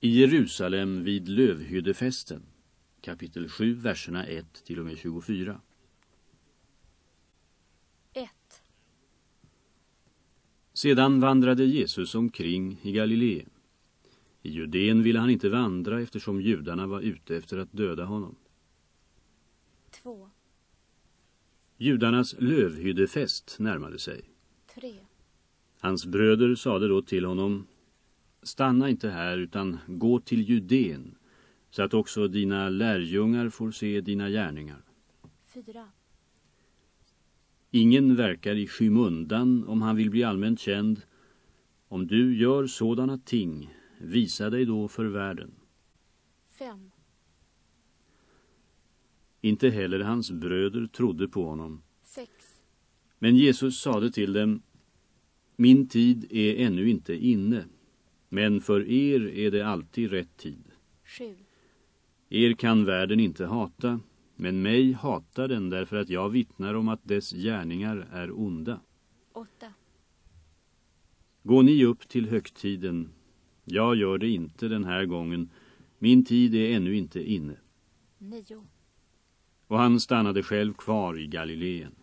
I Jerusalem vid lövhyddefesten, kapitel 7, verserna 1 till och med 24. 1. Sedan vandrade Jesus omkring i Galileen. I Judeen ville han inte vandra eftersom judarna var ute efter att döda honom. 2. Judarnas lövhyddefest närmade sig. 3. Hans bröder sade då till honom Stanna inte här utan gå till Judeen så att också dina lärjungar får se dina gärningar. 4. Ingen verkar i skymundan om han vill bli allmänt känd. Om du gör sådana ting, visa dig då för världen. 5. Inte heller hans bröder trodde på honom. 6. Men Jesus sade till dem, Min tid är ännu inte inne, men för er är det alltid rätt tid. 7. Er kan världen inte hata, men mig hatar den därför att jag vittnar om att dess gärningar är onda. 8. Gå ni upp till högtiden. Jag gör det inte den här gången. Min tid är ännu inte inne. 9. Och han stannade själv kvar i Galileen.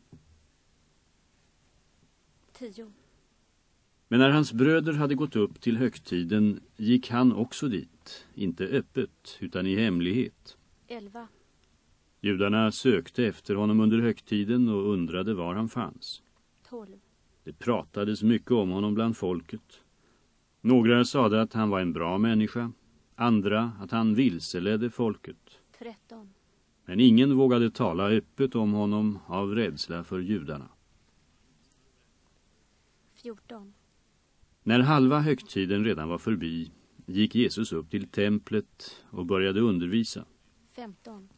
10. Men när hans bröder hade gått upp till högtiden gick han också dit, inte öppet utan i hemlighet. 11. Judarna sökte efter honom under högtiden och undrade var han fanns. 12. Det pratades mycket om honom bland folket. Några sade att han var en bra människa, andra att han vilseledde folket. 13. Men ingen vågade tala öppet om honom av rädsla för judarna. 14. När halva högtiden redan var förbi gick Jesus upp till templet och började undervisa. 15.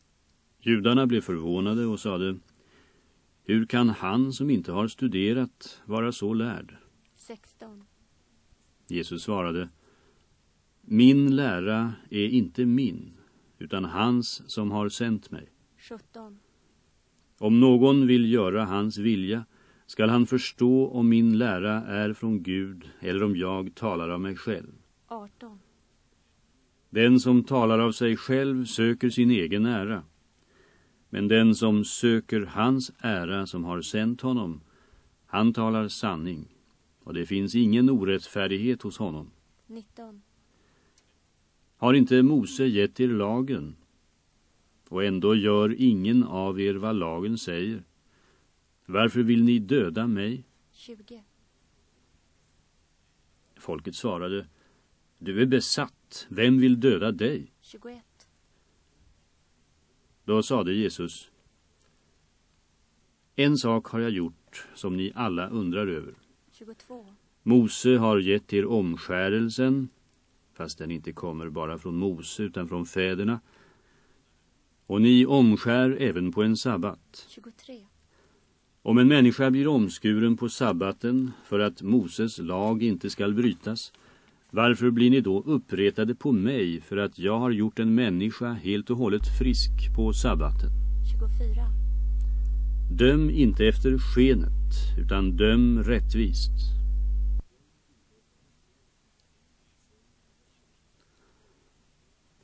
Judarna blev förvånade och sade Hur kan han som inte har studerat vara så lärd? 16. Jesus svarade Min lära är inte min utan hans som har sänt mig. 17. Om någon vill göra hans vilja skall han förstå om min lära är från Gud eller om jag talar av mig själv. 18. Den som talar av sig själv söker sin egen ära. Men den som söker hans ära som har sänt honom, han talar sanning. Och det finns ingen orättfärdighet hos honom. 19. Har inte Mose gett er lagen? Och ändå gör ingen av er vad lagen säger. Varför vill ni döda mig? 20. Folket svarade, du är besatt. Vem vill döda dig? 21. Då sade Jesus, en sak har jag gjort som ni alla undrar över. 22. Mose har gett er omskärelsen, fast den inte kommer bara från Mose utan från fäderna. Och ni omskär även på en sabbat. 23. Om en människa blir omskuren på sabbaten för att Moses lag inte skall brytas, varför blir ni då uppretade på mig för att jag har gjort en människa helt och hållet frisk på sabbaten? 24. Döm inte efter skenet, utan döm rättvist.